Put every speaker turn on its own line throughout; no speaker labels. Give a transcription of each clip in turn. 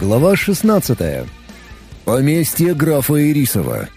Глава 16. Поместье графа Ирисова.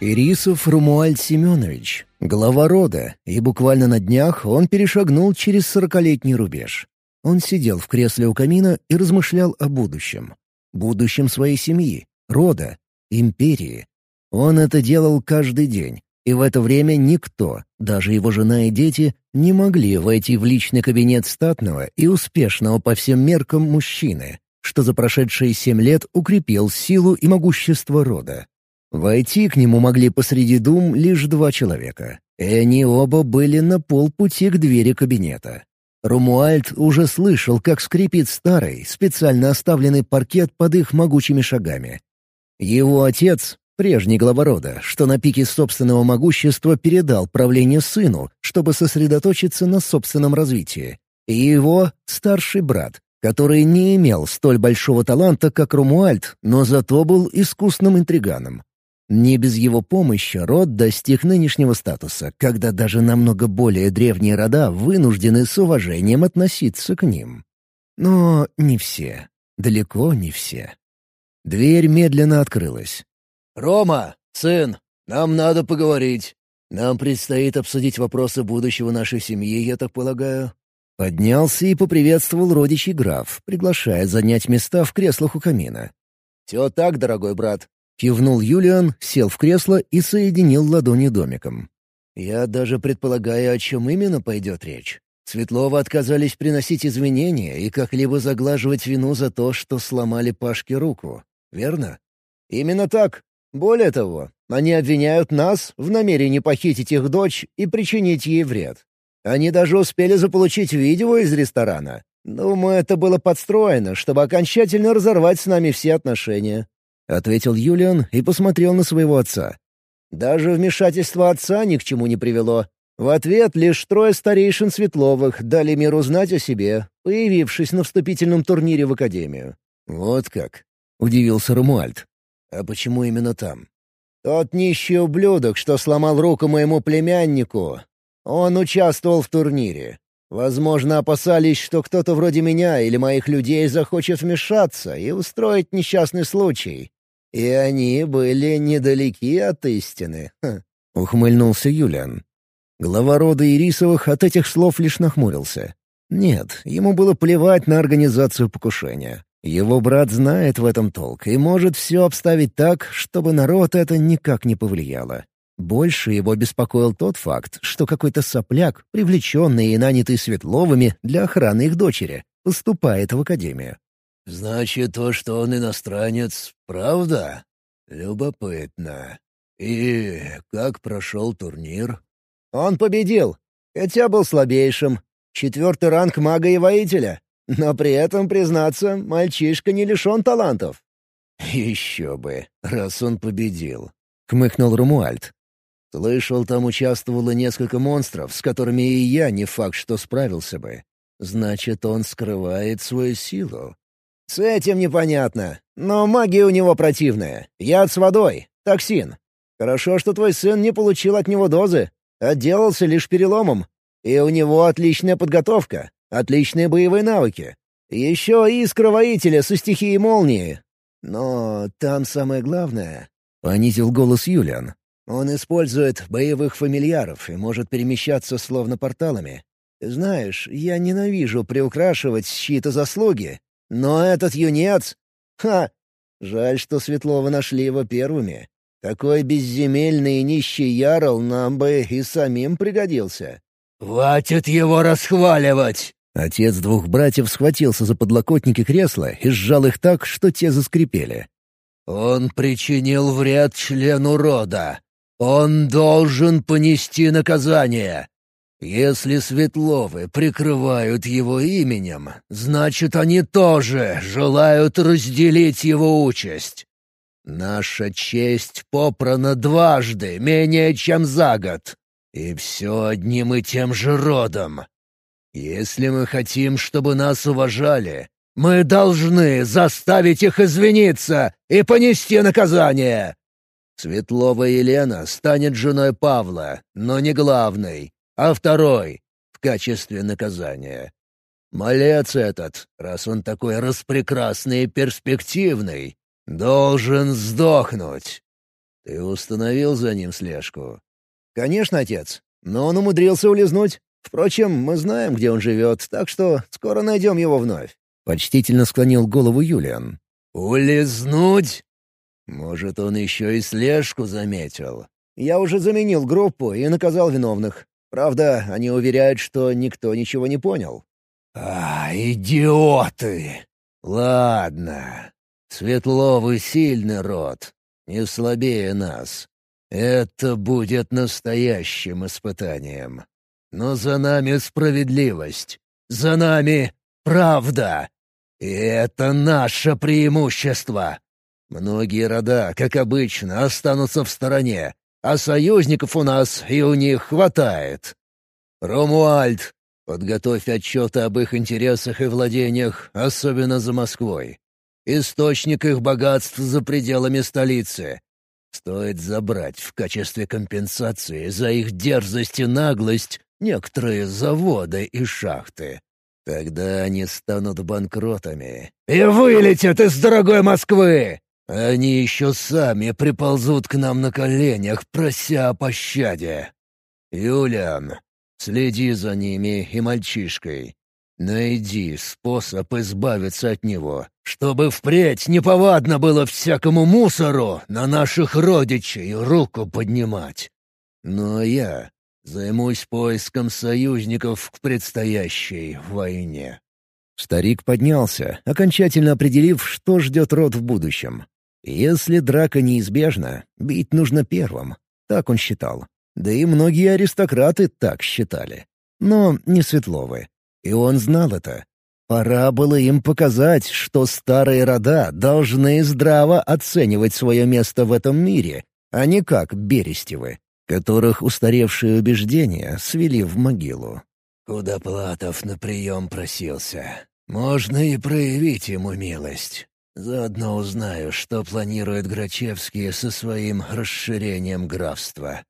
Ирисов Румуаль Семенович, глава рода, и буквально на днях он перешагнул через сорокалетний рубеж. Он сидел в кресле у камина и размышлял о будущем. Будущем своей семьи, рода, империи. Он это делал каждый день, и в это время никто, даже его жена и дети, не могли войти в личный кабинет статного и успешного по всем меркам мужчины, что за прошедшие семь лет укрепил силу и могущество рода. Войти к нему могли посреди дум лишь два человека, и они оба были на полпути к двери кабинета. Румуальд уже слышал, как скрипит старый, специально оставленный паркет под их могучими шагами. Его отец, прежний глава рода, что на пике собственного могущества передал правление сыну, чтобы сосредоточиться на собственном развитии, и его старший брат, который не имел столь большого таланта, как Румуальд, но зато был искусным интриганом. Не без его помощи род достиг нынешнего статуса, когда даже намного более древние рода вынуждены с уважением относиться к ним. Но не все. Далеко не все. Дверь медленно открылась.
«Рома, сын, нам надо поговорить. Нам предстоит обсудить вопросы будущего нашей семьи, я так полагаю».
Поднялся и поприветствовал родичей граф, приглашая занять места в креслах у камина.
«Все так, дорогой брат».
Кивнул Юлиан, сел в кресло и соединил ладони домиком.
«Я даже предполагаю, о чем именно пойдет речь. Светлова отказались приносить извинения и как-либо заглаживать вину за то, что сломали Пашке руку. Верно? Именно так. Более того, они обвиняют нас в намерении похитить их дочь и причинить ей вред. Они даже успели заполучить видео из ресторана. Думаю, это было подстроено, чтобы окончательно разорвать с нами все отношения», — ответил Юлиан и посмотрел на своего отца. «Даже вмешательство отца ни к чему не привело. В ответ лишь трое старейшин Светловых дали миру знать о себе, появившись на вступительном турнире в Академию».
«Вот как?» — удивился Румуальд.
«А почему именно там?» «Тот нищий ублюдок, что сломал руку моему племяннику, он участвовал в турнире. Возможно, опасались, что кто-то вроде меня или моих людей захочет вмешаться и устроить несчастный случай. И они были недалеки от истины.
Ха. Ухмыльнулся Юлиан. Глава рода Ирисовых от этих слов лишь нахмурился. Нет, ему было плевать на организацию покушения. Его брат знает в этом толк и может все обставить так, чтобы народ это никак не повлияло. Больше его беспокоил тот факт, что какой-то сопляк, привлеченный и нанятый Светловыми для охраны их дочери, поступает в академию.
«Значит, то, что он иностранец, правда? Любопытно. И как прошел турнир?» «Он победил, хотя был слабейшим. Четвертый ранг мага и воителя. Но при этом, признаться, мальчишка не лишен талантов».
«Еще бы, раз он победил», — хмыкнул Румуальд.
Слышал, там участвовало несколько монстров, с которыми и я не факт, что справился бы. Значит, он скрывает свою силу. С этим непонятно. Но магия у него противная. Яд с водой. Токсин. Хорошо, что твой сын не получил от него дозы. Отделался лишь переломом. И у него отличная подготовка. Отличные боевые навыки. Еще искра воителя со стихией молнии. Но там самое главное...
— понизил голос Юлиан.
Он использует боевых фамильяров и может перемещаться словно порталами. Знаешь, я ненавижу приукрашивать чьи-то заслуги, но этот юнец... Ха! Жаль, что Светлова нашли его первыми. Такой безземельный и нищий ярл нам бы и самим пригодился.
«Хватит его расхваливать!»
Отец двух братьев схватился за подлокотники кресла и сжал их так, что те заскрипели.
«Он причинил вред члену рода. Он должен понести наказание. Если Светловы прикрывают его именем, значит, они тоже желают разделить его участь. Наша честь попрана дважды, менее чем за год. И все одним и тем же родом. Если мы хотим, чтобы нас уважали, мы должны заставить их извиниться и понести наказание. Светлова Елена станет женой Павла, но не главной, а второй, в качестве наказания. Малец этот, раз он такой распрекрасный и перспективный, должен сдохнуть. Ты установил за ним слежку?
Конечно, отец. Но он умудрился улизнуть. Впрочем, мы знаем, где он живет, так что скоро найдем его вновь. Почтительно склонил голову Юлиан.
«Улизнуть? Может, он еще и слежку заметил?»
«Я уже заменил группу и наказал виновных. Правда, они уверяют, что никто ничего не понял».
«А, идиоты! Ладно. Светловый сильный род, не слабее нас. Это будет настоящим испытанием. Но за нами справедливость. За нами правда. И это наше преимущество. Многие рода, как обычно, останутся в стороне, а союзников у нас и у них хватает. Ромуальд, подготовь отчеты об их интересах и владениях, особенно за Москвой. Источник их богатств за пределами столицы. Стоит забрать в качестве компенсации за их дерзость и наглость некоторые заводы и шахты. Тогда они станут банкротами и вылетят из дорогой Москвы. Они еще сами приползут к нам на коленях, прося о пощаде. Юлиан, следи за ними и мальчишкой. Найди способ избавиться от него, чтобы впредь неповадно было всякому мусору на наших родичей руку поднимать. Но я Займусь поиском союзников к предстоящей войне».
Старик поднялся, окончательно определив, что ждет род в будущем. Если драка неизбежна, бить нужно первым. Так он считал. Да и многие аристократы так считали. Но не Светловы. И он знал это. Пора было им показать, что старые рода должны здраво оценивать свое место в этом мире, а не как Берестевы которых устаревшие убеждения свели в могилу.
«Куда Платов на прием просился? Можно и проявить ему милость. Заодно узнаю, что планирует Грачевский со своим расширением графства.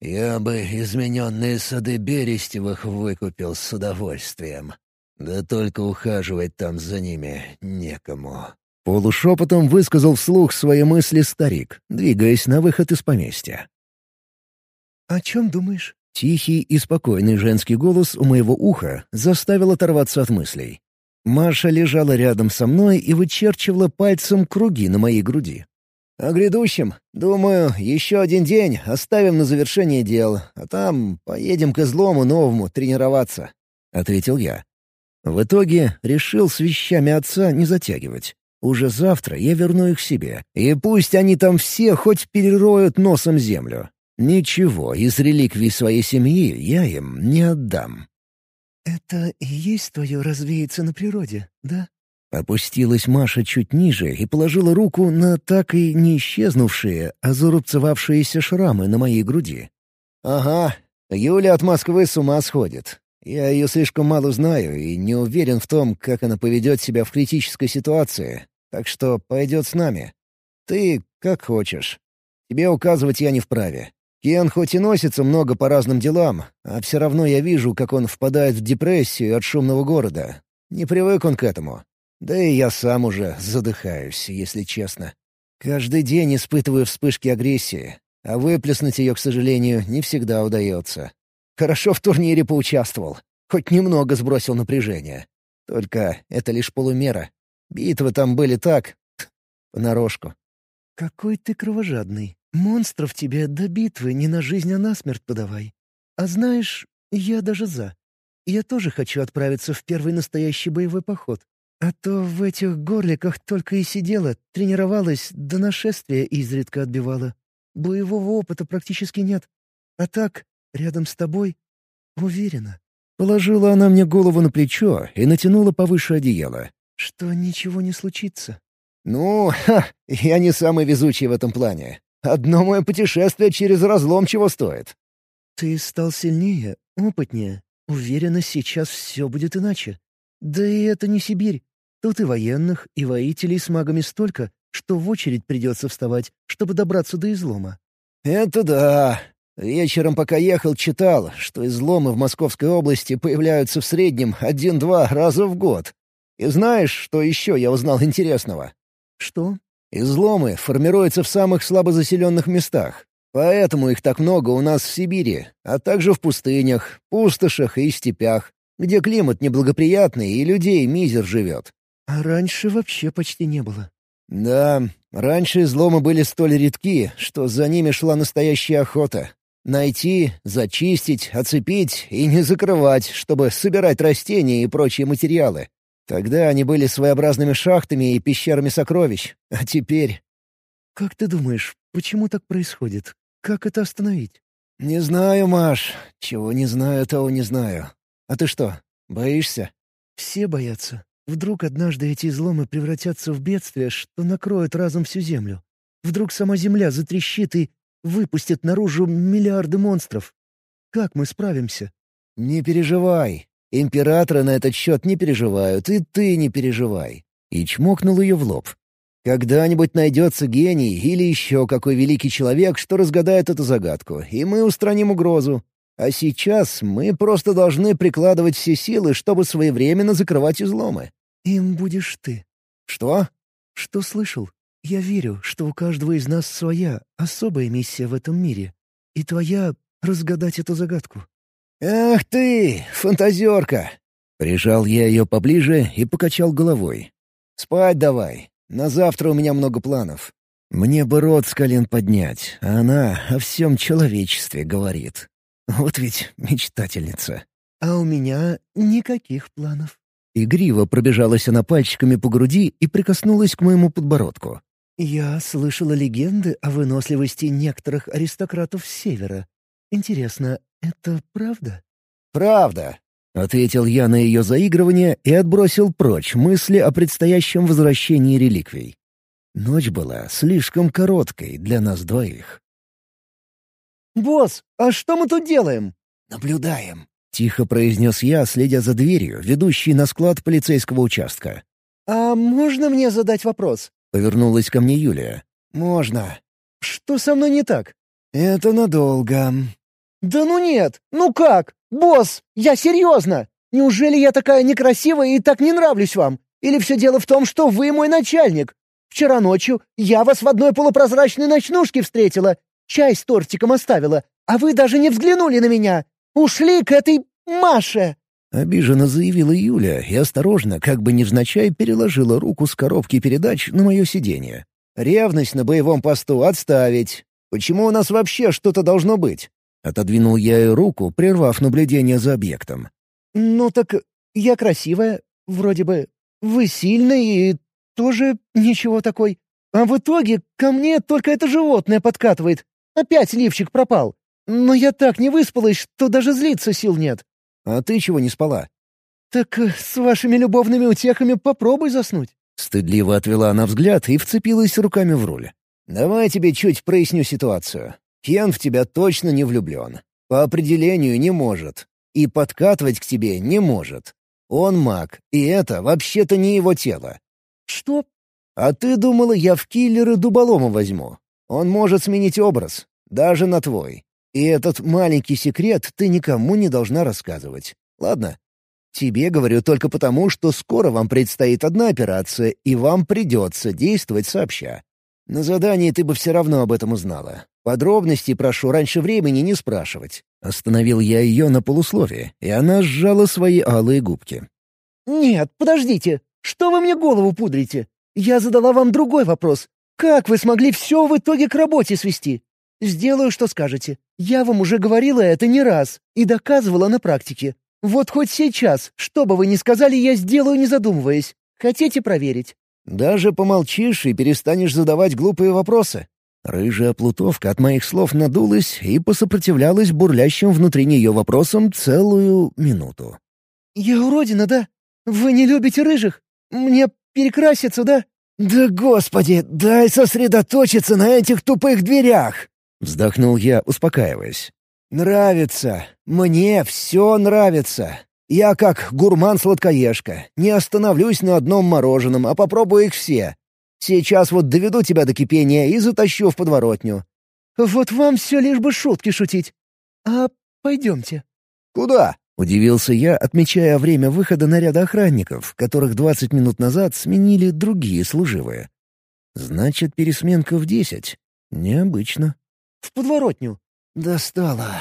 Я бы измененные сады Берестевых выкупил с удовольствием. Да только ухаживать там за ними некому».
Полушепотом высказал вслух свои мысли старик, двигаясь на выход из поместья.
«О чем думаешь?»
Тихий и спокойный женский голос у моего уха заставил оторваться от мыслей. Маша лежала рядом со мной и вычерчивала пальцем круги на моей груди. «О грядущем. Думаю, еще один день оставим на завершение дел, а там поедем к излому новому тренироваться», — ответил я. В итоге решил с вещами отца не затягивать. Уже завтра я верну их себе, и пусть они там все хоть перероют носом землю. Ничего из реликвий своей семьи я им не отдам.
«Это и есть твое развеяться на природе, да?»
Опустилась Маша чуть ниже и положила руку на так и не исчезнувшие, а зарубцевавшиеся шрамы на моей груди. «Ага, Юля от Москвы с ума сходит. Я ее слишком мало знаю и не уверен в том, как она поведет себя в критической ситуации, так что пойдет с нами. Ты как хочешь. Тебе указывать я не вправе. Кен хоть и носится много по разным делам, а все равно я вижу, как он впадает в депрессию от шумного города. Не привык он к этому. Да и я сам уже задыхаюсь, если честно. Каждый день испытываю вспышки агрессии, а выплеснуть ее, к сожалению, не всегда удается. Хорошо в турнире поучаствовал, хоть немного сбросил напряжение. Только это лишь полумера. Битвы там были так, понарошку.
«Какой ты кровожадный», Монстров тебе до битвы не на жизнь, а на смерть подавай. А знаешь, я даже за. Я тоже хочу отправиться в первый настоящий боевой поход. А то в этих горликах только и сидела, тренировалась, до нашествия изредка отбивала. Боевого опыта практически нет. А так, рядом с тобой, уверена.
Положила она мне голову на плечо и натянула повыше одеяло.
Что ничего не случится.
«Ну, ха, я не самый везучий в этом плане. Одно мое путешествие через разлом чего стоит.
Ты стал сильнее, опытнее. Уверена, сейчас все будет иначе. Да и это не Сибирь. Тут и военных, и воителей с магами столько, что в очередь придется вставать, чтобы добраться до излома.
Это да. Вечером, пока ехал, читал, что изломы в Московской области появляются в среднем один-два раза в год. И знаешь, что еще я узнал интересного?
Что?
Изломы формируются в самых слабозаселенных местах. Поэтому их так много у нас в Сибири, а также в пустынях, пустошах и степях, где климат неблагоприятный и людей мизер живет.
А раньше вообще почти не было.
Да, раньше изломы были столь редки, что за ними шла настоящая охота. Найти, зачистить, оцепить и не закрывать, чтобы собирать растения и прочие материалы. Тогда они были своеобразными шахтами и пещерами сокровищ, а теперь...
«Как ты думаешь, почему так происходит? Как это остановить?»
«Не знаю, Маш. Чего не знаю, того не знаю. А ты что, боишься?»
«Все боятся. Вдруг однажды эти изломы превратятся в бедствие, что накроет разом всю Землю. Вдруг сама Земля затрещит и выпустит наружу миллиарды монстров. Как мы справимся?»
«Не переживай. Императоры на этот счет не переживают, и ты не переживай». И чмокнул ее в лоб. «Когда-нибудь найдется гений или еще какой великий человек, что разгадает эту загадку, и мы устраним угрозу. А сейчас мы просто должны прикладывать все силы, чтобы своевременно закрывать изломы».
«Им будешь ты».
«Что?»
«Что слышал? Я верю, что у каждого из нас своя, особая миссия в этом мире. И твоя — разгадать эту загадку».
«Ах ты, фантазерка!» Прижал я ее поближе и покачал головой. «Спать давай. На завтра у меня много планов. Мне бы рот с колен поднять, а она о всем человечестве говорит. Вот ведь мечтательница.
А у меня никаких планов.
Игриво пробежалась она пальчиками по груди и прикоснулась к моему подбородку.
Я слышала легенды о выносливости некоторых аристократов Севера. Интересно, это правда?
«Правда», — ответил я на ее заигрывание и отбросил прочь мысли о предстоящем возвращении реликвий. Ночь была слишком короткой для нас двоих.
«Босс, а что мы тут делаем?»
«Наблюдаем», — тихо произнес я, следя за дверью, ведущей на склад полицейского участка.
«А можно мне задать вопрос?»
— повернулась ко мне Юлия. «Можно».
«Что со мной не так?»
«Это надолго».
«Да ну нет! Ну как? Босс, я серьезно! Неужели я такая некрасивая и так не нравлюсь вам? Или все дело в том, что вы мой начальник? Вчера ночью я вас в одной полупрозрачной ночнушке встретила, Чай с тортиком оставила, а вы даже не взглянули на меня. Ушли к этой Маше!»
Обиженно заявила Юля и осторожно, как бы невзначай, переложила руку с коробки передач на мое сиденье. «Ревность на боевом посту отставить. Почему у нас вообще что-то должно быть?» Отодвинул я ее руку, прервав наблюдение за объектом.
«Ну так я красивая, вроде бы. Вы сильный и тоже ничего такой. А в итоге ко мне только это животное подкатывает. Опять лифчик пропал. Но я так не выспалась, что даже злиться сил нет».
«А ты чего не спала?»
«Так э, с вашими любовными утехами попробуй заснуть».
Стыдливо отвела она взгляд и вцепилась руками в руль. «Давай тебе чуть проясню ситуацию. Кен в тебя точно не влюблен. По определению не может. И подкатывать к тебе не может. Он маг, и это вообще-то не его тело».
«Что?»
«А ты думала, я в киллеры дуболома возьму? Он может сменить образ, даже на твой. И этот маленький секрет ты никому не должна рассказывать. Ладно? Тебе говорю только потому, что скоро вам предстоит одна операция, и вам придется действовать сообща. На задании ты бы все равно об этом узнала. Подробности прошу раньше времени не спрашивать. Остановил я ее на полусловие, и она сжала свои алые губки.
«Нет, подождите. Что вы мне голову пудрите? Я задала вам другой вопрос. Как вы смогли все в итоге к работе свести? Сделаю, что скажете. Я вам уже говорила это не раз и доказывала на практике. Вот хоть сейчас, что бы вы ни сказали, я сделаю, не задумываясь. Хотите проверить?»
«Даже помолчишь и перестанешь задавать глупые вопросы». Рыжая плутовка от моих слов надулась и посопротивлялась бурлящим внутри нее вопросам целую минуту.
«Я уродина, да? Вы не любите рыжих? Мне перекраситься, да?»
«Да господи, дай сосредоточиться на этих тупых дверях!» Вздохнул я, успокаиваясь. «Нравится. Мне все нравится. Я как гурман-сладкоежка. Не остановлюсь на одном мороженом, а попробую их все. Сейчас вот доведу тебя до кипения и затащу в подворотню.
Вот вам все лишь бы шутки шутить. А пойдемте».
«Куда?» — удивился я, отмечая время выхода наряда охранников, которых двадцать минут назад сменили другие служивые. «Значит, пересменка в десять. Необычно».
«В подворотню».
«Достало».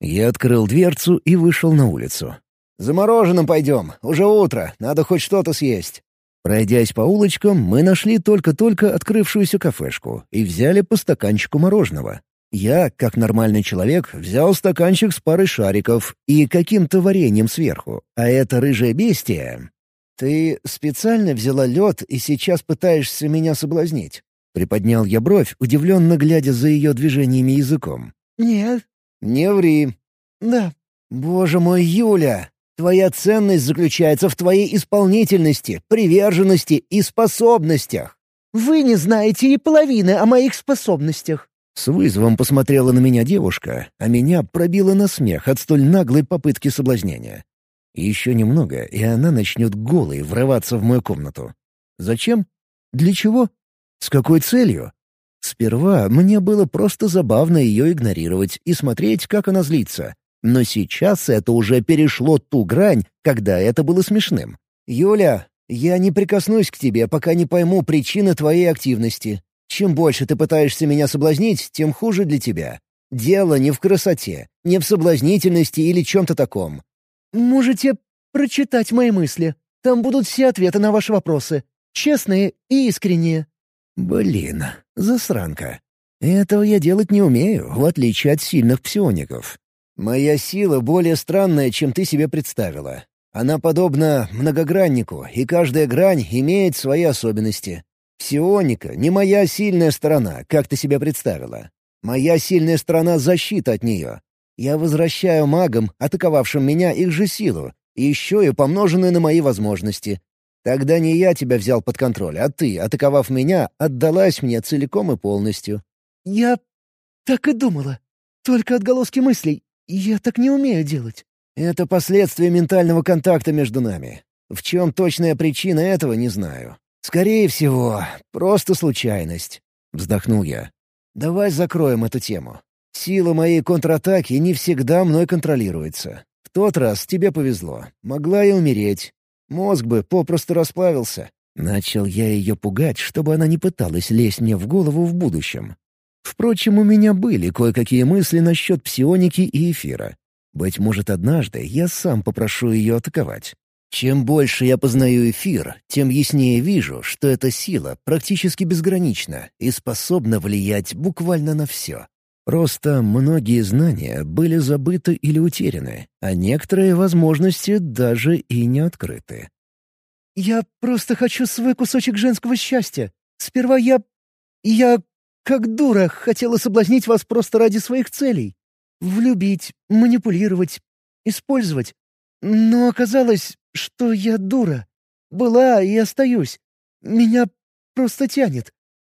Я открыл дверцу и вышел на улицу. «За мороженым пойдем. Уже утро. Надо хоть что-то съесть». Пройдясь по улочкам, мы нашли только-только открывшуюся кафешку и взяли по стаканчику мороженого. Я, как нормальный человек, взял стаканчик с парой шариков и каким-то вареньем сверху, а это рыжее бестие... «Ты специально взяла лед и сейчас пытаешься меня соблазнить?» Приподнял я бровь, удивленно глядя за ее движениями языком.
«Нет».
«Не ври».
«Да».
«Боже мой, Юля, твоя ценность заключается в твоей исполнительности, приверженности и способностях».
«Вы не знаете и половины о моих способностях».
С вызовом посмотрела на меня девушка, а меня пробило на смех от столь наглой попытки соблазнения. Еще немного, и она начнет голой врываться в мою комнату. Зачем? Для чего? С какой целью? Сперва мне было просто забавно ее игнорировать и смотреть, как она злится. Но сейчас это уже перешло ту грань, когда это было смешным. «Юля, я не прикоснусь к тебе, пока не пойму причины твоей активности. Чем больше ты пытаешься меня соблазнить, тем хуже для тебя. Дело не в красоте, не в соблазнительности или чем-то таком.
Можете прочитать мои мысли. Там будут все ответы на ваши вопросы. Честные и искренние.
Блин, засранка. Этого я делать не умею, в отличие от сильных псиоников. Моя сила более странная, чем ты себе представила. Она подобна многограннику, и каждая грань имеет свои особенности. Псионика — не моя сильная сторона, как ты себе представила. Моя сильная сторона — защита от нее. Я возвращаю магам, атаковавшим меня, их же силу, еще и помноженную на мои возможности. Тогда не я тебя взял под контроль, а ты, атаковав меня, отдалась мне целиком и полностью.
Я так и думала. Только отголоски мыслей. Я так не умею делать.
Это последствия ментального контакта между нами. В чем точная причина этого, не знаю. «Скорее всего, просто случайность», — вздохнул я. «Давай закроем эту тему. Сила моей контратаки не всегда мной контролируется. В тот раз тебе повезло. Могла и умереть. Мозг бы попросту расплавился». Начал я ее пугать, чтобы она не пыталась лезть мне в голову в будущем. Впрочем, у меня были кое-какие мысли насчет псионики и эфира. Быть может, однажды я сам попрошу ее атаковать. Чем больше я познаю эфир, тем яснее вижу, что эта сила практически безгранична и способна влиять буквально на все. Просто многие знания были забыты или утеряны, а некоторые возможности даже и не открыты.
«Я просто хочу свой кусочек женского счастья. Сперва я... я, как дура, хотела соблазнить вас просто ради своих целей. Влюбить, манипулировать, использовать. Но оказалось, что я дура. Была и остаюсь. Меня просто тянет.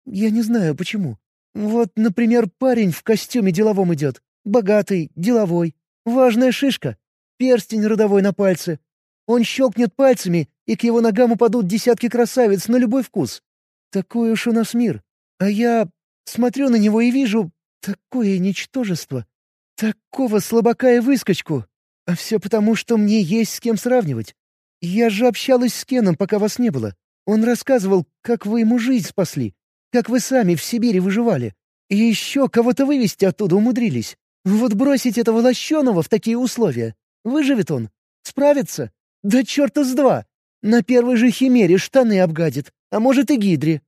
Я не знаю, почему. Вот, например, парень в костюме деловом идет. Богатый, деловой. Важная шишка. Перстень родовой на пальце. Он щелкнет пальцами, и к его ногам упадут десятки красавиц на любой вкус. Такой уж у нас мир. А я смотрю на него и вижу такое ничтожество. Такого слабака и выскочку. А все потому, что мне есть с кем сравнивать. Я же общалась с Кеном, пока вас не было. Он рассказывал, как вы ему жизнь спасли, как вы сами в Сибири выживали. И еще кого-то вывести оттуда умудрились. Вот бросить этого лощеного в такие условия. Выживет он? Справится? Да черта с два! На первой же химере штаны обгадит, а может и гидре.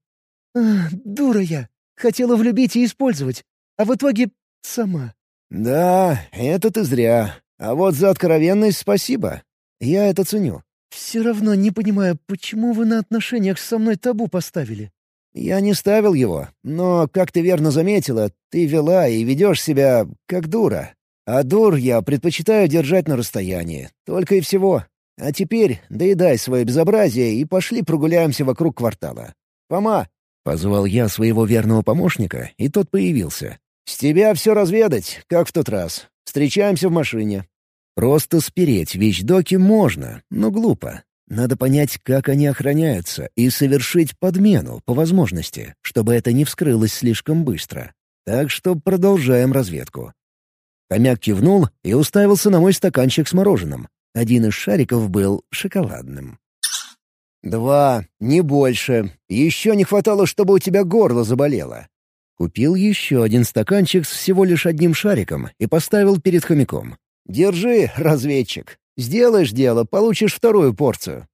Ах, дура я. Хотела влюбить и использовать. А в итоге сама.
«Да, это ты зря. А вот за откровенность спасибо. Я это ценю.
«Все равно не понимаю, почему вы на отношениях со мной табу поставили?»
«Я не ставил его, но, как ты верно заметила, ты вела и ведешь себя как дура. А дур я предпочитаю держать на расстоянии, только и всего. А теперь доедай свое безобразие и пошли прогуляемся вокруг квартала. Пома!» — позвал я своего верного помощника, и тот появился. «С тебя все разведать, как в тот раз. Встречаемся в машине». Просто спереть вещдоки можно, но глупо. Надо понять, как они охраняются, и совершить подмену по возможности, чтобы это не вскрылось слишком быстро. Так что продолжаем разведку. Хомяк кивнул и уставился на мой стаканчик с мороженым. Один из шариков был шоколадным. «Два, не больше. Еще не хватало, чтобы у тебя горло заболело». Купил еще один стаканчик с всего лишь одним шариком и поставил перед хомяком. «Держи, разведчик. Сделаешь дело, получишь вторую порцию.